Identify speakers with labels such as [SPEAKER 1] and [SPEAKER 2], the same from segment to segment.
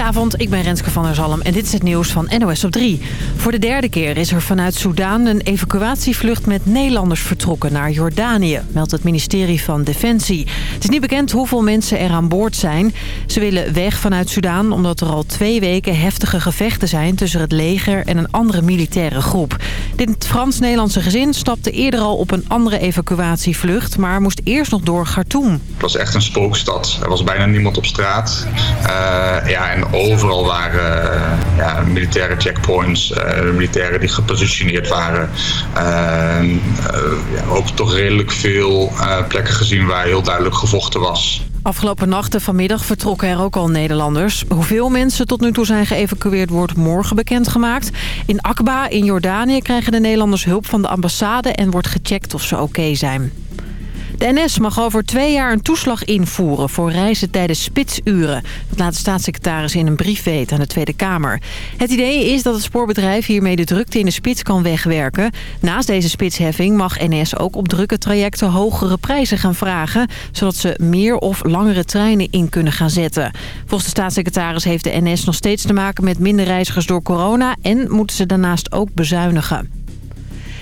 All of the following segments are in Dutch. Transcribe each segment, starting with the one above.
[SPEAKER 1] Goedenavond, ik ben Renske van der Zalm en dit is het nieuws van NOS op 3. Voor de derde keer is er vanuit Soudaan een evacuatievlucht met Nederlanders vertrokken naar Jordanië, meldt het ministerie van Defensie. Het is niet bekend hoeveel mensen er aan boord zijn. Ze willen weg vanuit Soudaan omdat er al twee weken heftige gevechten zijn tussen het leger en een andere militaire groep. Dit Frans-Nederlandse gezin stapte eerder al op een andere evacuatievlucht, maar moest eerst nog door Khartoum.
[SPEAKER 2] Het was echt een spookstad. Er was bijna niemand op straat. Uh, ja, en overal waren uh, ja, militaire checkpoints, uh, militairen die gepositioneerd waren. ja, ook toch redelijk veel plekken gezien waar heel duidelijk gevochten was.
[SPEAKER 1] Afgelopen nachten vanmiddag vertrokken er ook al Nederlanders. Hoeveel mensen tot nu toe zijn geëvacueerd wordt morgen bekendgemaakt. In Akba in Jordanië krijgen de Nederlanders hulp van de ambassade... en wordt gecheckt of ze oké zijn. De NS mag over twee jaar een toeslag invoeren voor reizen tijdens spitsuren. Dat laat de staatssecretaris in een brief weten aan de Tweede Kamer. Het idee is dat het spoorbedrijf hiermee de drukte in de spits kan wegwerken. Naast deze spitsheffing mag NS ook op drukke trajecten hogere prijzen gaan vragen... zodat ze meer of langere treinen in kunnen gaan zetten. Volgens de staatssecretaris heeft de NS nog steeds te maken met minder reizigers door corona... en moeten ze daarnaast ook bezuinigen.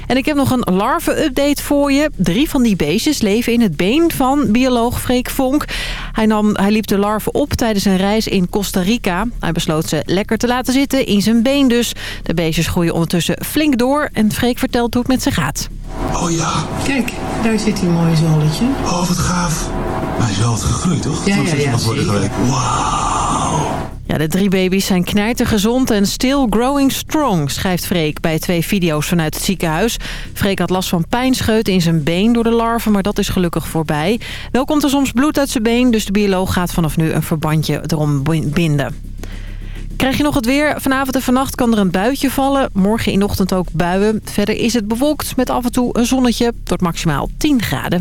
[SPEAKER 1] En ik heb nog een larven-update voor je. Drie van die beestjes leven in het been van bioloog Freek Vonk. Hij, nam, hij liep de larven op tijdens een reis in Costa Rica. Hij besloot ze lekker te laten zitten, in zijn been dus. De beestjes groeien ondertussen flink door en Freek vertelt hoe het met ze gaat.
[SPEAKER 3] Oh ja.
[SPEAKER 4] Kijk, daar zit hij mooi zolletje.
[SPEAKER 3] Oh, wat gaaf. Hij is wel wat gegroeid, toch?
[SPEAKER 4] Ja, ja, ja.
[SPEAKER 3] Vorige week. Wauw.
[SPEAKER 1] Ja, de drie baby's zijn knijtergezond en still growing strong, schrijft Freek bij twee video's vanuit het ziekenhuis. Freek had last van pijnscheut in zijn been door de larven, maar dat is gelukkig voorbij. Wel komt er soms bloed uit zijn been, dus de bioloog gaat vanaf nu een verbandje erom binden. Krijg je nog het weer? Vanavond en vannacht kan er een buitje vallen. Morgen in de ochtend ook buien. Verder is het bewolkt met af en toe een zonnetje. tot maximaal 10 graden.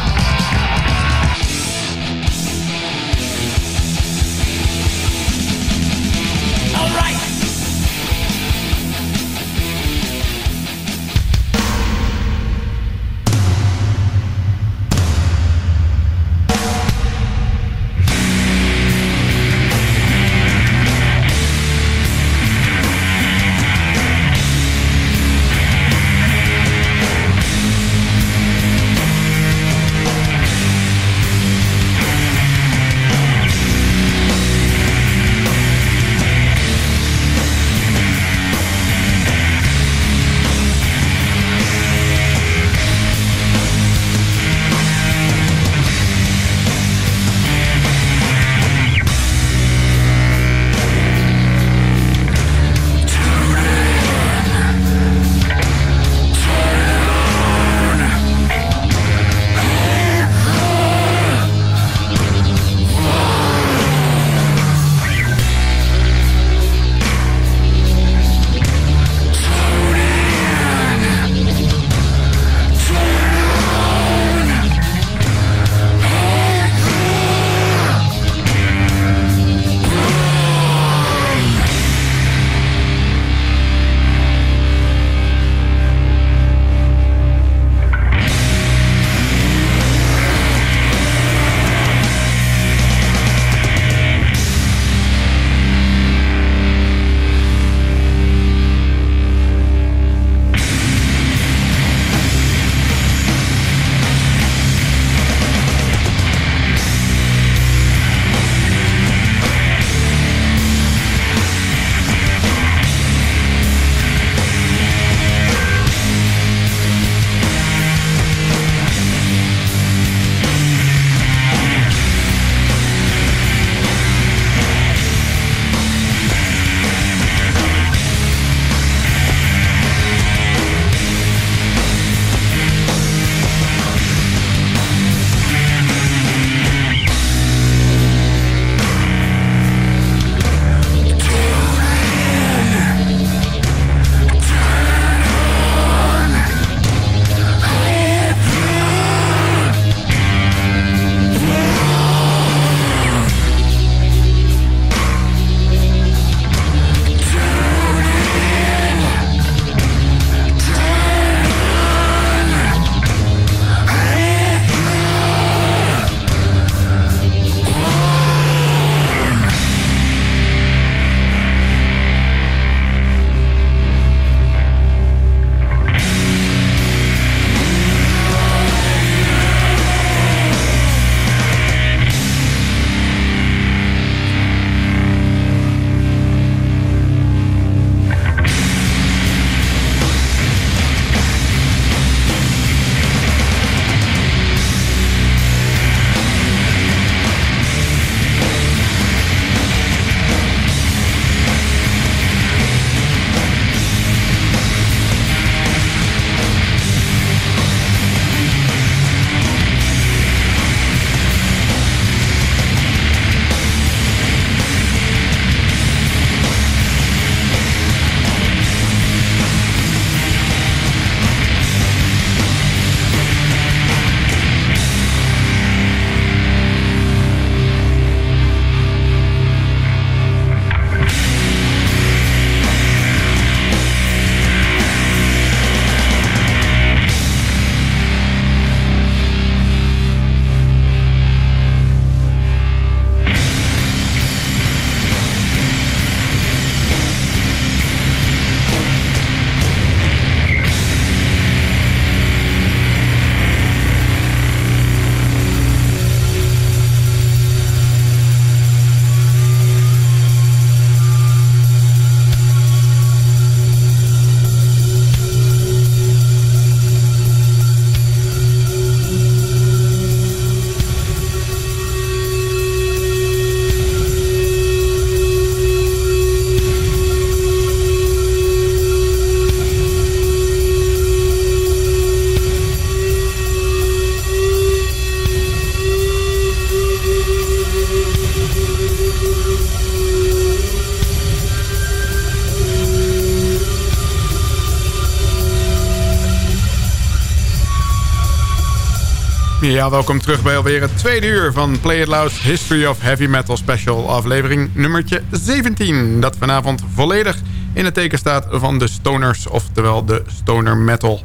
[SPEAKER 5] Ja, welkom terug bij alweer het tweede uur van Play It Loud's History of Heavy Metal Special aflevering nummertje 17. Dat vanavond volledig in het teken staat van de stoners, oftewel de stoner metal.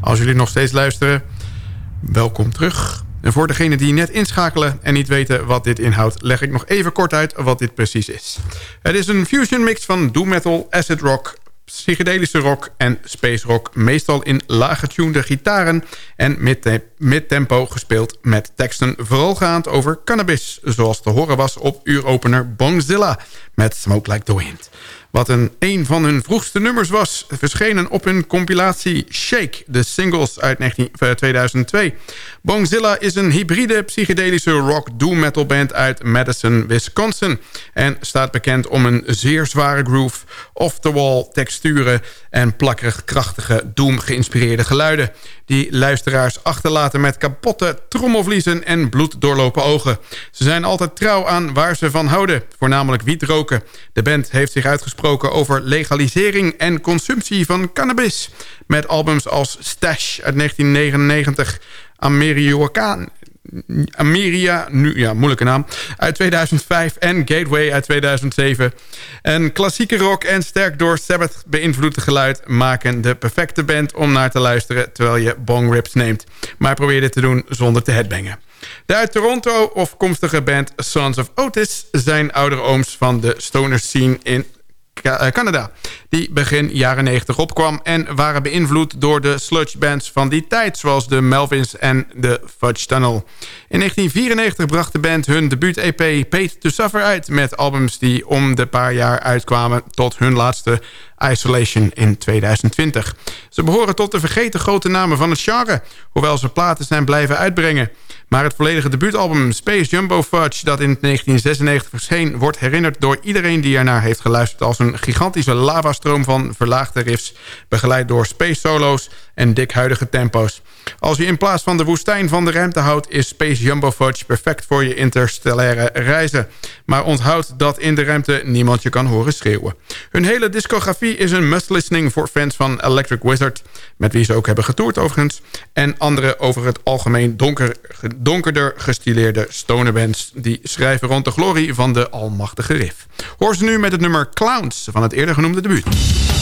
[SPEAKER 5] Als jullie nog steeds luisteren, welkom terug. En voor degenen die net inschakelen en niet weten wat dit inhoudt... leg ik nog even kort uit wat dit precies is. Het is een fusion mix van doom metal, acid rock, psychedelische rock en space rock... meestal in laaggetunede gitaren en mid-tempo gespeeld met teksten... vooral gaand over cannabis, zoals te horen was op uuropener Bongzilla... met Smoke Like the Wind. Wat een, een van hun vroegste nummers was... verschenen op hun compilatie Shake, de singles uit 19, 2002. Eh, Bongzilla is een hybride psychedelische rock doom metal band uit Madison, Wisconsin... en staat bekend om een zeer zware groove, off-the-wall texturen... en plakkerig krachtige doom geïnspireerde geluiden... die luisteraars achterlaten met kapotte trommelvliezen en bloeddoorlopen ogen. Ze zijn altijd trouw aan waar ze van houden, voornamelijk wietroken. De band heeft zich uitgesproken over legalisering en consumptie van cannabis. Met albums als Stash uit 1999, Amerikaan, Ameria, nu, ja, moeilijke naam, uit 2005 en Gateway uit 2007. Een klassieke rock en sterk door Sabbath beïnvloede geluid... maken de perfecte band om naar te luisteren terwijl je bong rips neemt. Maar probeer dit te doen zonder te headbangen. De uit Toronto afkomstige band Sons of Otis zijn oudere ooms van de stoner scene in Canada. Die begin jaren 90 opkwam en waren beïnvloed door de sludge bands van die tijd... zoals de Melvins en de Fudge Tunnel. In 1994 bracht de band hun debuut-EP Paid to Suffer uit... met albums die om de paar jaar uitkwamen tot hun laatste Isolation in 2020. Ze behoren tot de vergeten grote namen van het genre... hoewel ze platen zijn blijven uitbrengen... Maar het volledige debuutalbum Space Jumbo Fudge... dat in 1996 verscheen... wordt herinnerd door iedereen die ernaar heeft geluisterd... als een gigantische lavastroom van verlaagde riffs... begeleid door space solo's en dikhuidige tempo's. Als je in plaats van de woestijn van de ruimte houdt... is Space Jumbo Fudge perfect voor je interstellaire reizen. Maar onthoud dat in de ruimte niemand je kan horen schreeuwen. Hun hele discografie is een must-listening voor fans van Electric Wizard... met wie ze ook hebben getoerd overigens... en andere over het algemeen donker, donkerder gestileerde stonerbands... die schrijven rond de glorie van de almachtige riff. Hoor ze nu met het nummer Clowns van het eerder genoemde debuut.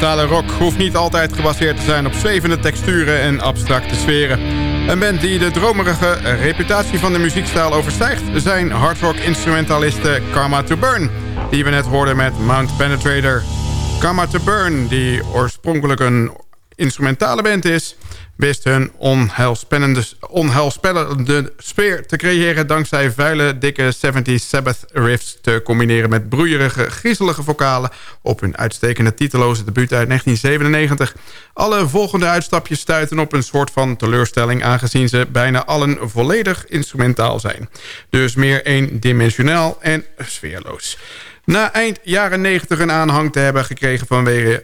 [SPEAKER 5] Instrumentale rock hoeft niet altijd gebaseerd te zijn op zwevende texturen en abstracte sferen. Een band die de dromerige reputatie van de muziekstijl overstijgt... zijn hardrock instrumentalisten Karma to Burn... die we net hoorden met Mount Penetrator. Karma to Burn, die oorspronkelijk een instrumentale band is... wist hun onheilspellende, onheilspellende sfeer te creëren... dankzij vuile, dikke 70s Sabbath riffs te combineren met broeierige, griezelige vocalen... op hun uitstekende titeloze debuut uit 1997. Alle volgende uitstapjes stuiten op een soort van teleurstelling... aangezien ze bijna allen volledig instrumentaal zijn. Dus meer eendimensionaal en sfeerloos. Na eind jaren 90 een aanhang te hebben gekregen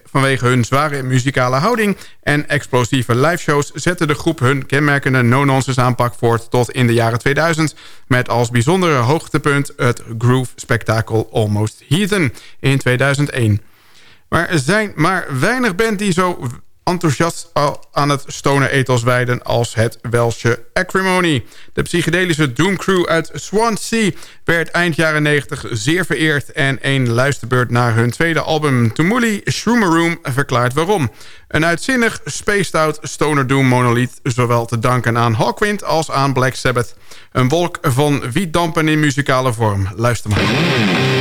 [SPEAKER 5] vanwege, hun zware muzikale houding en explosieve liveshows zette de groep hun kenmerkende no-nonsense aanpak voort tot in de jaren 2000 met als bijzondere hoogtepunt het groove spektakel Almost Heathen in 2001. Maar er zijn maar weinig band die zo enthousiast aan het stoner ethos wijden als het Welsche Acrimony. De psychedelische Doomcrew uit Swansea werd eind jaren 90 zeer vereerd... en een luisterbeurt naar hun tweede album Tumuli Room verklaart waarom. Een uitzinnig spaced out stoner doom monolith... zowel te danken aan Hawkwind als aan Black Sabbath. Een wolk van wietdampen in muzikale vorm. Luister maar.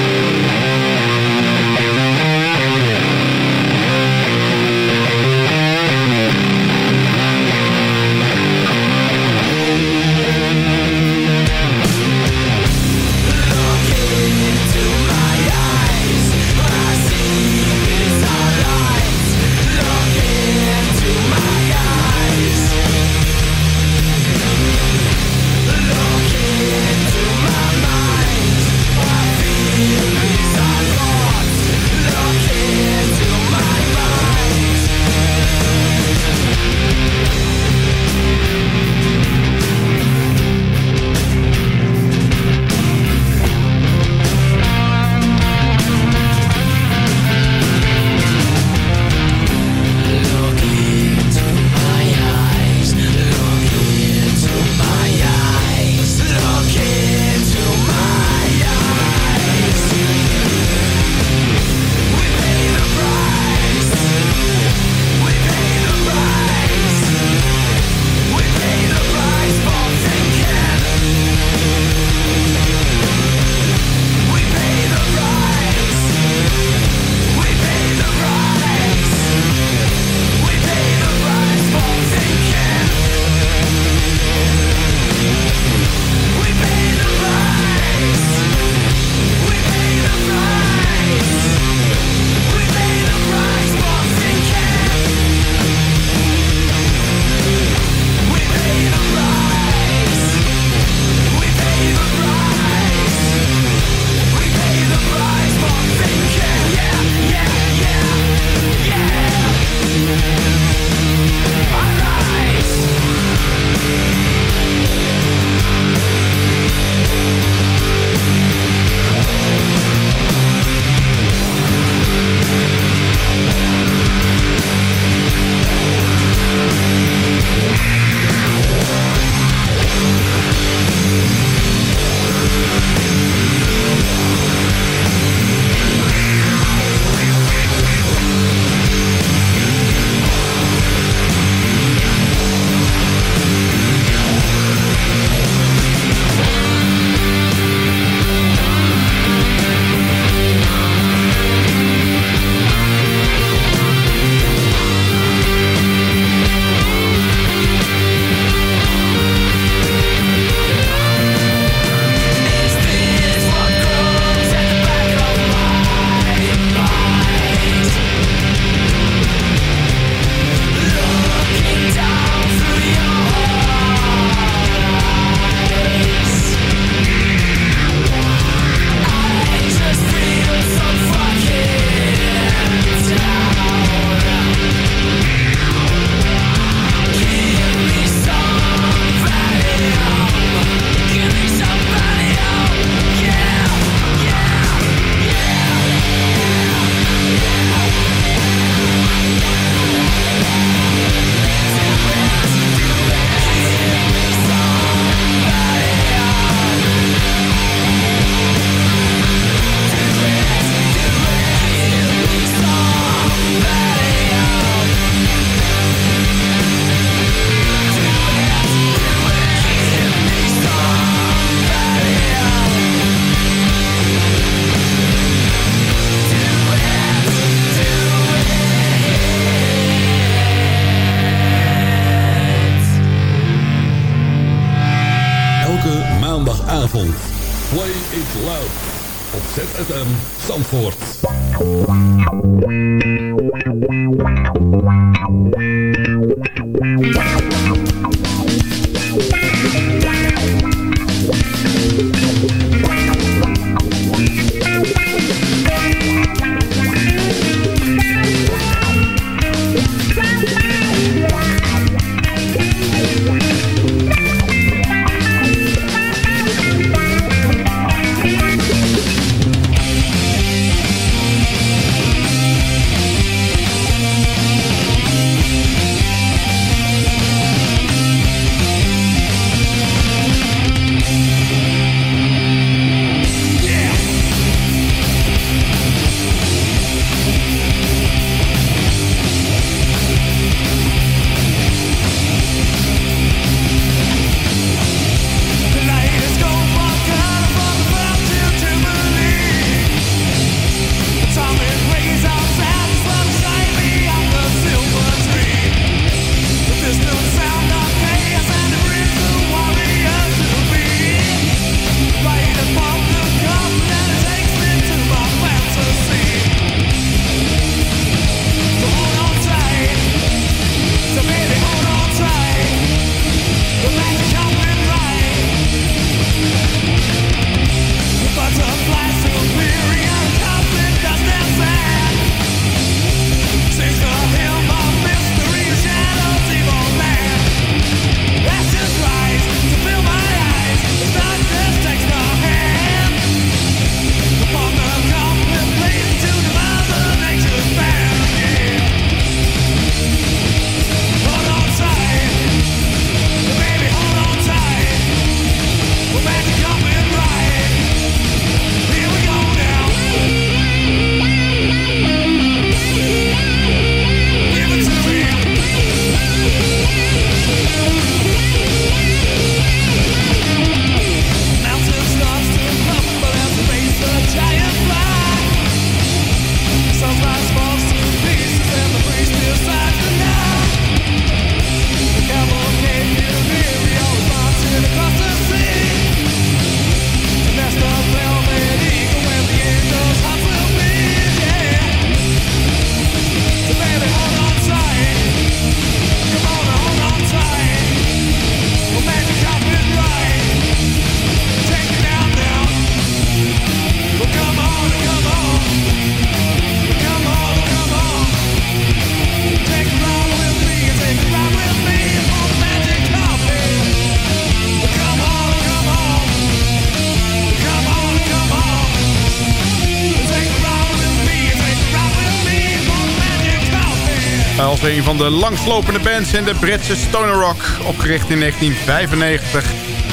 [SPEAKER 5] Een van de langslopende bands in de Britse stoner rock. Opgericht in 1995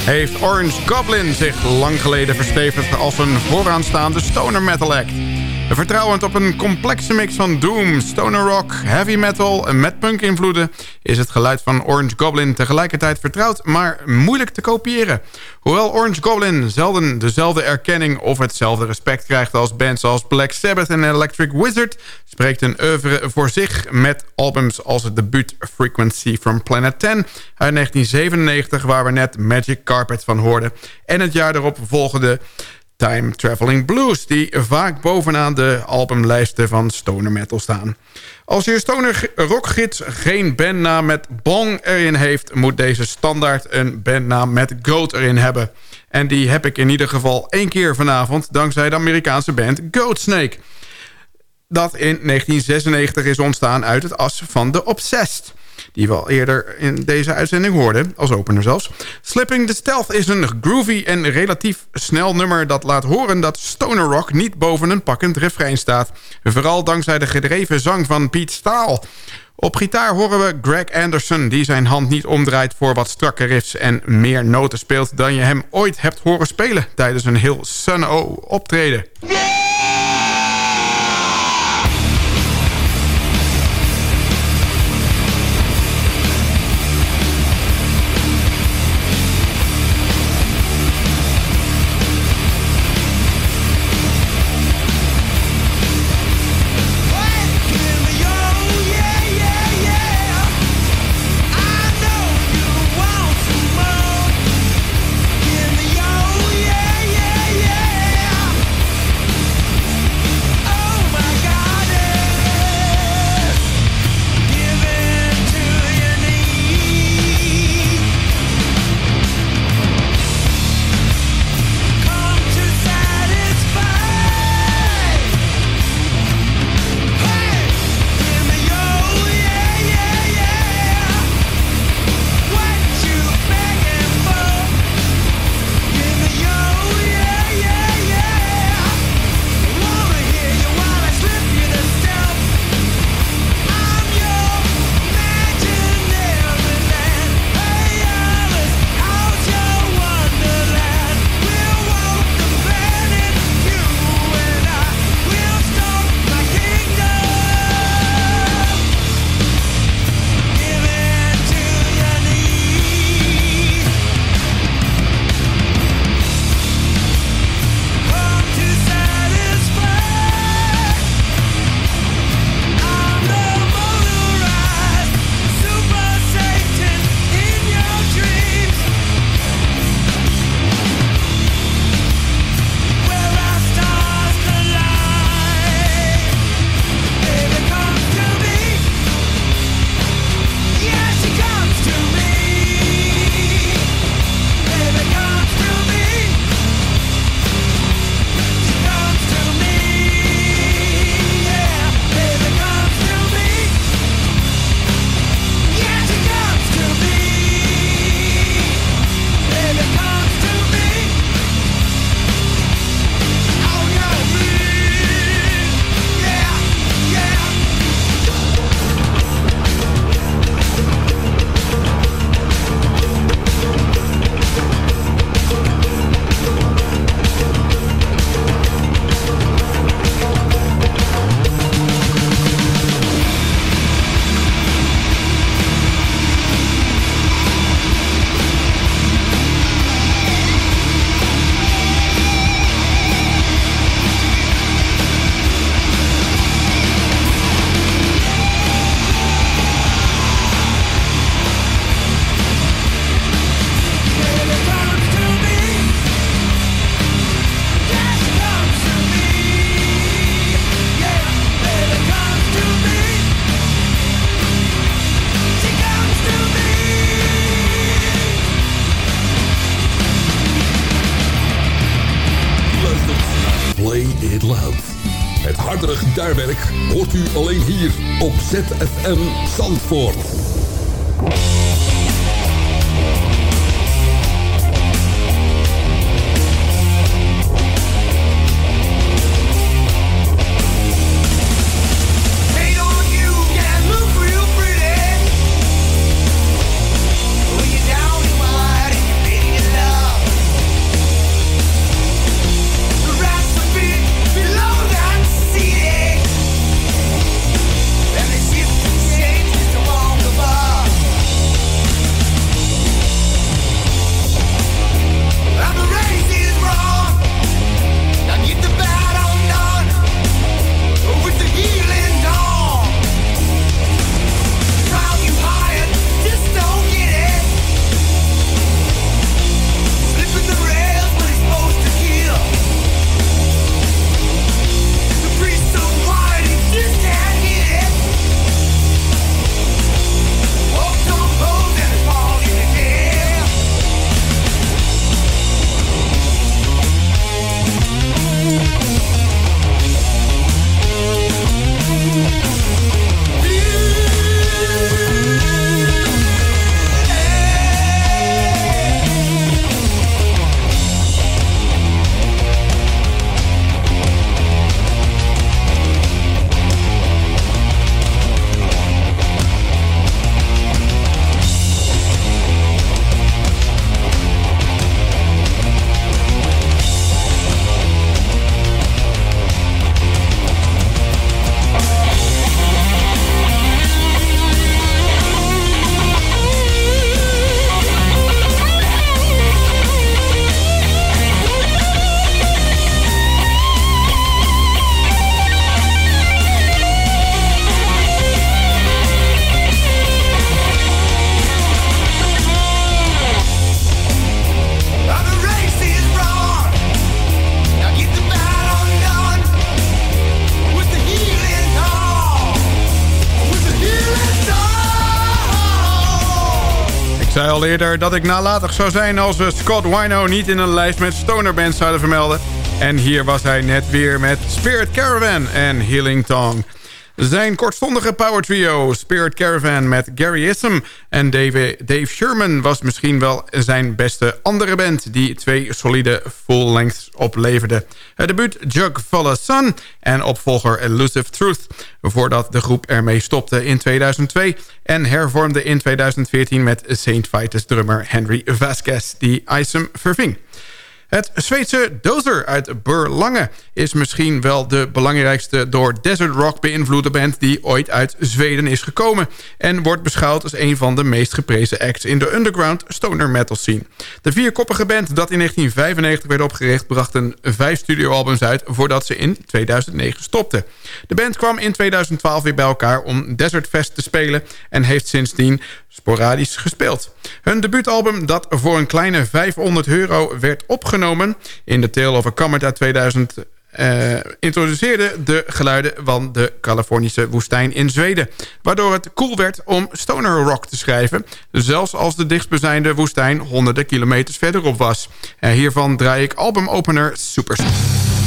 [SPEAKER 5] heeft Orange Goblin zich lang geleden verstevigd als een vooraanstaande stoner metal act. Vertrouwend op een complexe mix van doom, stoner rock, heavy metal en met punk invloeden... is het geluid van Orange Goblin tegelijkertijd vertrouwd, maar moeilijk te kopiëren. Hoewel Orange Goblin zelden dezelfde erkenning of hetzelfde respect krijgt... als bands als Black Sabbath en Electric Wizard... spreekt een oeuvre voor zich met albums als het debuut Frequency from Planet 10... uit 1997, waar we net Magic Carpet van hoorden... en het jaar daarop volgende Time Traveling Blues... die vaak bovenaan de albumlijsten van stoner metal staan. Als je stoner rockgids geen bandnaam met Bong erin heeft... moet deze standaard een bandnaam met Goat erin hebben. En die heb ik in ieder geval één keer vanavond... dankzij de Amerikaanse band Goatsnake. Dat in 1996 is ontstaan uit het as van The Obsessed die we al eerder in deze uitzending hoorden, als opener zelfs. Slipping the Stealth is een groovy en relatief snel nummer... dat laat horen dat stoner rock niet boven een pakkend refrein staat. Vooral dankzij de gedreven zang van Piet Staal. Op gitaar horen we Greg Anderson... die zijn hand niet omdraait voor wat strakke riffs... en meer noten speelt dan je hem ooit hebt horen spelen... tijdens een heel Sun-O optreden.
[SPEAKER 6] ZFM Zandvoort.
[SPEAKER 5] Al eerder dat ik nalatig zou zijn als we Scott Wino niet in een lijst met stonerbands zouden vermelden. En hier was hij net weer met Spirit Caravan en Healing Tongue. Zijn kortstondige power trio Spirit Caravan met Gary Issam en Dave, Dave Sherman... was misschien wel zijn beste andere band... die twee solide full-lengths opleverde. Het debuut Jug Full Sun en opvolger Elusive Truth... voordat de groep ermee stopte in 2002... en hervormde in 2014 met Saint Vitus drummer Henry Vasquez... die Issam verving. Het Zweedse Dozer uit Berlange is misschien wel de belangrijkste door desert rock beïnvloede band die ooit uit Zweden is gekomen en wordt beschouwd als een van de meest geprezen acts in de underground stoner metal scene. De vierkoppige band dat in 1995 werd opgericht bracht een vijf studioalbums uit voordat ze in 2009 stopte. De band kwam in 2012 weer bij elkaar om Desert Fest te spelen en heeft sindsdien sporadisch gespeeld. Hun debuutalbum dat voor een kleine 500 euro werd opgenomen... in de Tale of a Comet uit 2000... Uh, eh, introduceerde de geluiden van de Californische woestijn in Zweden. Waardoor het cool werd om stoner rock te schrijven. Zelfs als de dichtstbijzijnde woestijn honderden kilometers verderop was. Hiervan draai ik albumopener Superstar.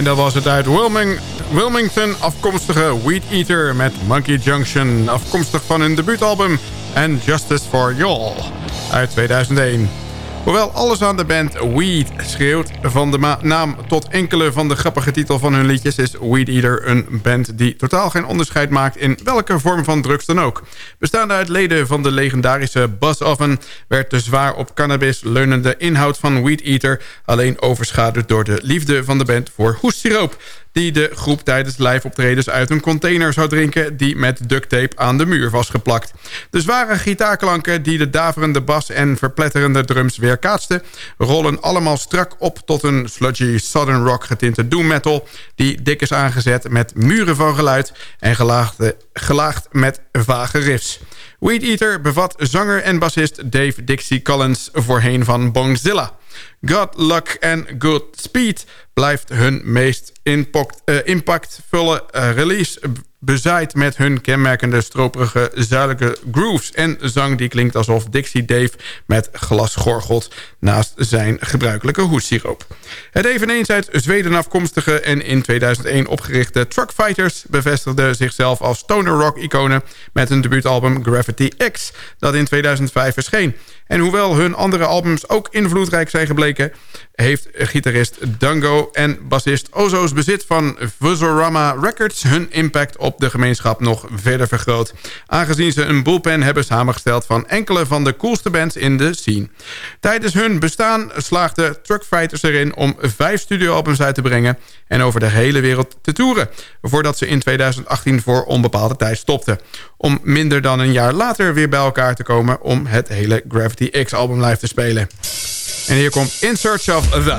[SPEAKER 5] En dat was het uit Wilming, Wilmington afkomstige Weed Eater met Monkey Junction. Afkomstig van hun debuutalbum And Justice for Y'all uit 2001. Hoewel alles aan de band Weed schreeuwt van de naam tot enkele van de grappige titel van hun liedjes... is Weed Eater een band die totaal geen onderscheid maakt in welke vorm van drugs dan ook. Bestaande uit leden van de legendarische Buzz Oven... werd de zwaar op cannabis leunende inhoud van Weed Eater... alleen overschaduwd door de liefde van de band voor hoestsiroop die de groep tijdens live-optredens uit een container zou drinken... die met duct tape aan de muur was geplakt. De zware gitaarklanken die de daverende bas en verpletterende drums weerkaatsten... rollen allemaal strak op tot een sludgy southern rock getinte doom metal... die dik is aangezet met muren van geluid en gelaagd met vage riffs. Weed Eater bevat zanger en bassist Dave Dixie Collins... voorheen van Bongzilla... God, Luck and Good Speed blijft hun meest uh, impactvolle uh, release bezaaid met hun kenmerkende stroperige zuidelijke grooves... en zang die klinkt alsof Dixie Dave met glas gorgelt... naast zijn gebruikelijke hoetsiroop. Het eveneens uit Zweden afkomstige en in 2001 opgerichte Truck Fighters... bevestigde zichzelf als stoner rock-iconen met hun debuutalbum Gravity X... dat in 2005 verscheen. En hoewel hun andere albums ook invloedrijk zijn gebleken... heeft gitarist Dango en bassist Ozo's bezit van Fuzzorama Records... hun impact op de gemeenschap nog verder vergroot. Aangezien ze een bullpen hebben samengesteld... van enkele van de coolste bands in de scene. Tijdens hun bestaan slaagde Truckfighters erin... om vijf studioalbums uit te brengen... en over de hele wereld te toeren... voordat ze in 2018 voor onbepaalde tijd stopten. Om minder dan een jaar later weer bij elkaar te komen... om het hele Gravity X-album live te spelen. En hier komt In Search of The...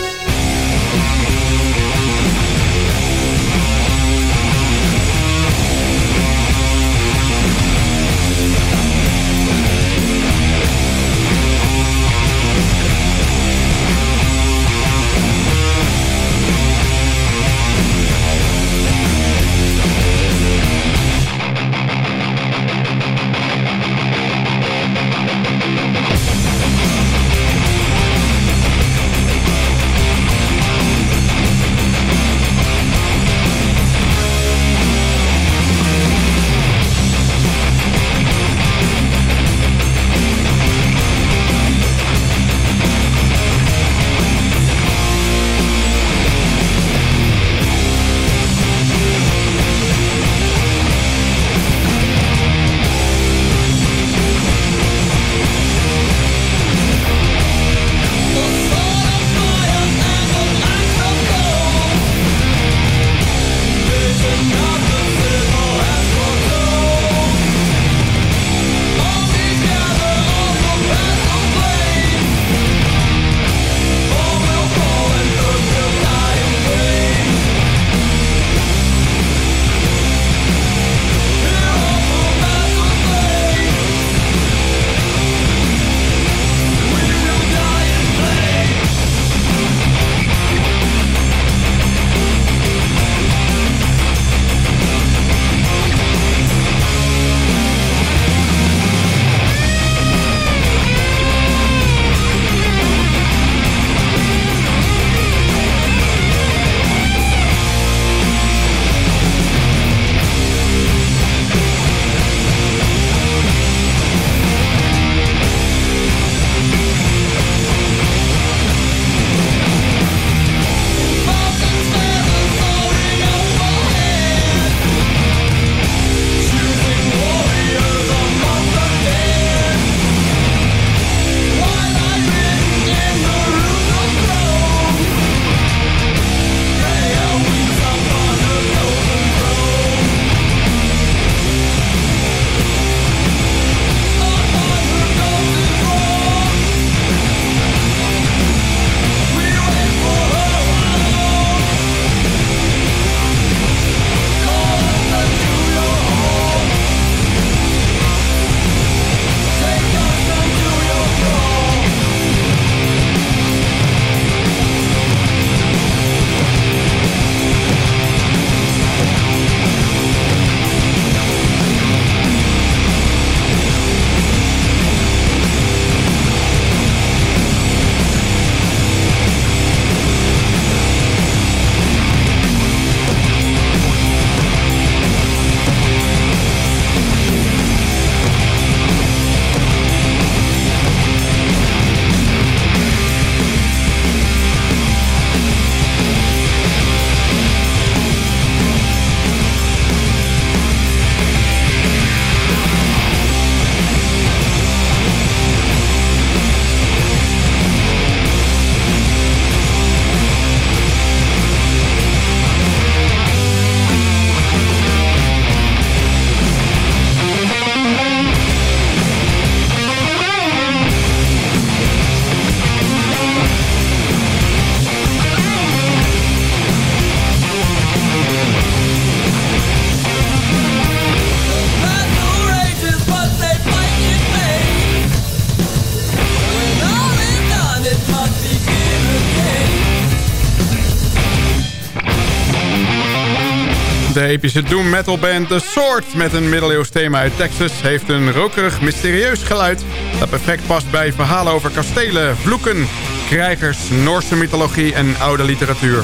[SPEAKER 5] Epische doom metal band The Sword met een middeleeuws thema uit Texas... heeft een rokerig, mysterieus geluid... dat perfect past bij verhalen over kastelen, vloeken, krijgers... Noorse mythologie en oude literatuur.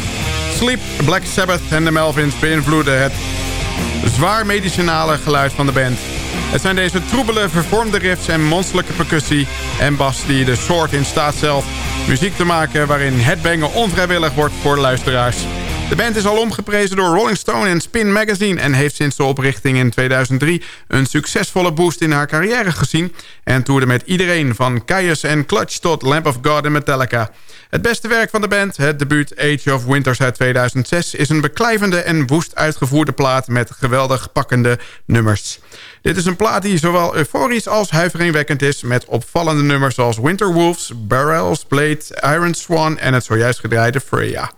[SPEAKER 5] Sleep, Black Sabbath en de Melvins beïnvloeden het zwaar medicinale geluid van de band. Het zijn deze troebele, vervormde riffs en monsterlijke percussie en bas... die de Sword in staat stelt muziek te maken waarin headbangen onvrijwillig wordt voor luisteraars... De band is al omgeprezen door Rolling Stone en Spin Magazine... en heeft sinds de oprichting in 2003 een succesvolle boost in haar carrière gezien... en toerde met iedereen van Caius en Clutch tot Lamp of God en Metallica. Het beste werk van de band, het debuut Age of Winters uit 2006... is een beklijvende en woest uitgevoerde plaat met geweldig pakkende nummers. Dit is een plaat die zowel euforisch als huiveringwekkend is... met opvallende nummers zoals Winter Wolves, Barrels, Blade, Iron Swan... en het zojuist gedraaide Freya.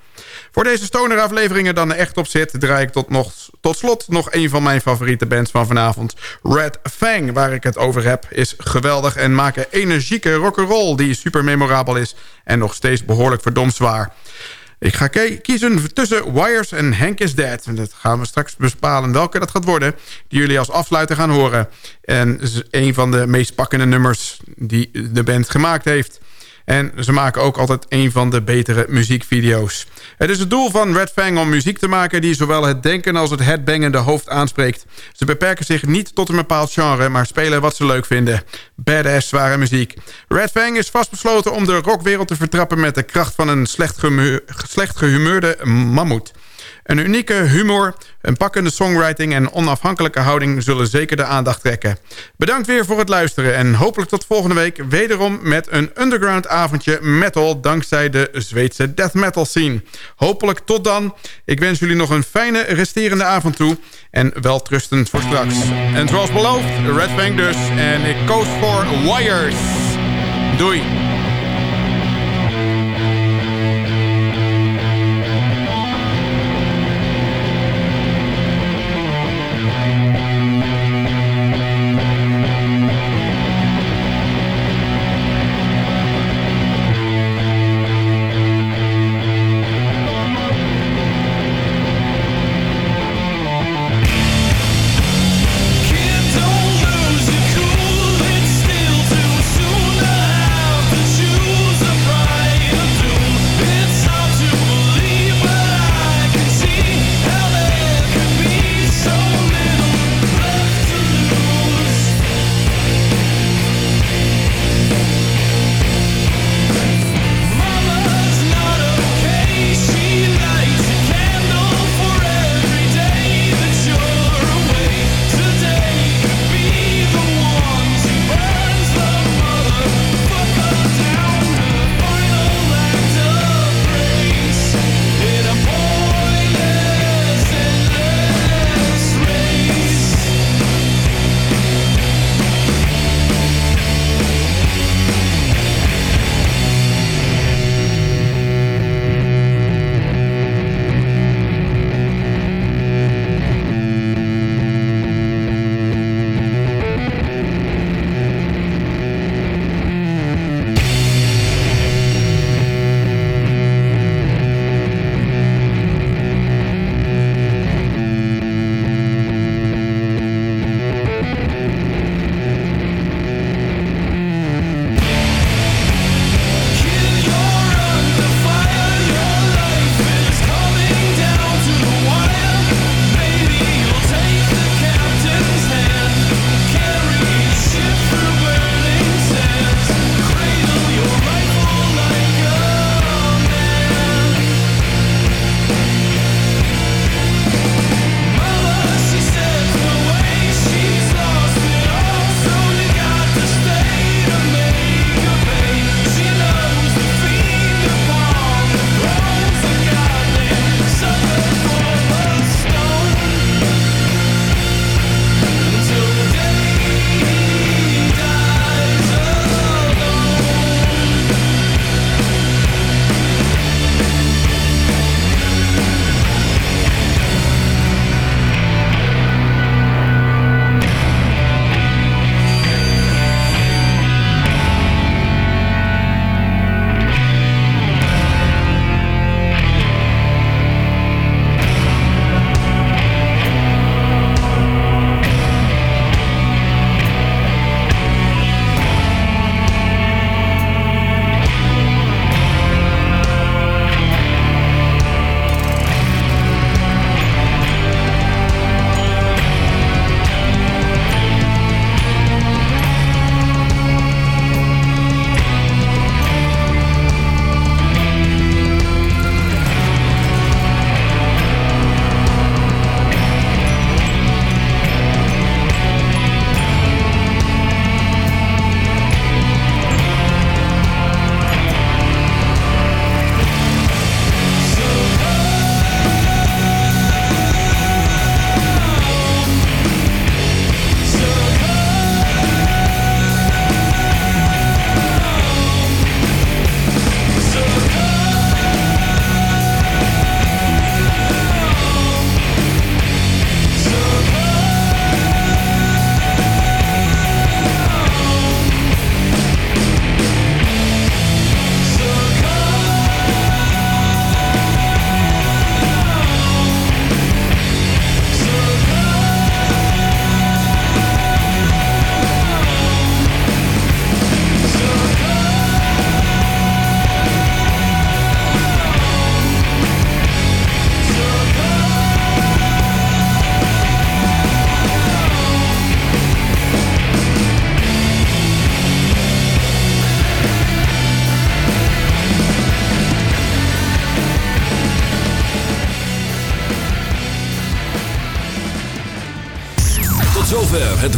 [SPEAKER 5] Voor deze stoner-afleveringen dan echt op zit... draai ik tot, nog, tot slot nog een van mijn favoriete bands van vanavond. Red Fang, waar ik het over heb, is geweldig... en maken energieke rock'n'roll die super memorabel is... en nog steeds behoorlijk verdomd zwaar. Ik ga kiezen tussen Wires en Hank is Dead. Dat gaan we straks bepalen welke dat gaat worden... die jullie als afsluiter gaan horen. En een van de meest pakkende nummers die de band gemaakt heeft... En ze maken ook altijd een van de betere muziekvideo's. Het is het doel van Red Fang om muziek te maken... die zowel het denken als het headbangende hoofd aanspreekt. Ze beperken zich niet tot een bepaald genre... maar spelen wat ze leuk vinden. Badass zware muziek. Red Fang is vastbesloten om de rockwereld te vertrappen... met de kracht van een slecht, gehumeurde mammoet. Een unieke humor, een pakkende songwriting en onafhankelijke houding zullen zeker de aandacht trekken. Bedankt weer voor het luisteren en hopelijk tot volgende week wederom met een underground avondje metal dankzij de Zweedse death metal scene. Hopelijk tot dan. Ik wens jullie nog een fijne resterende avond toe en weltrustend voor straks. En zoals beloofd, Red Bank dus en ik koos voor Wires. Doei.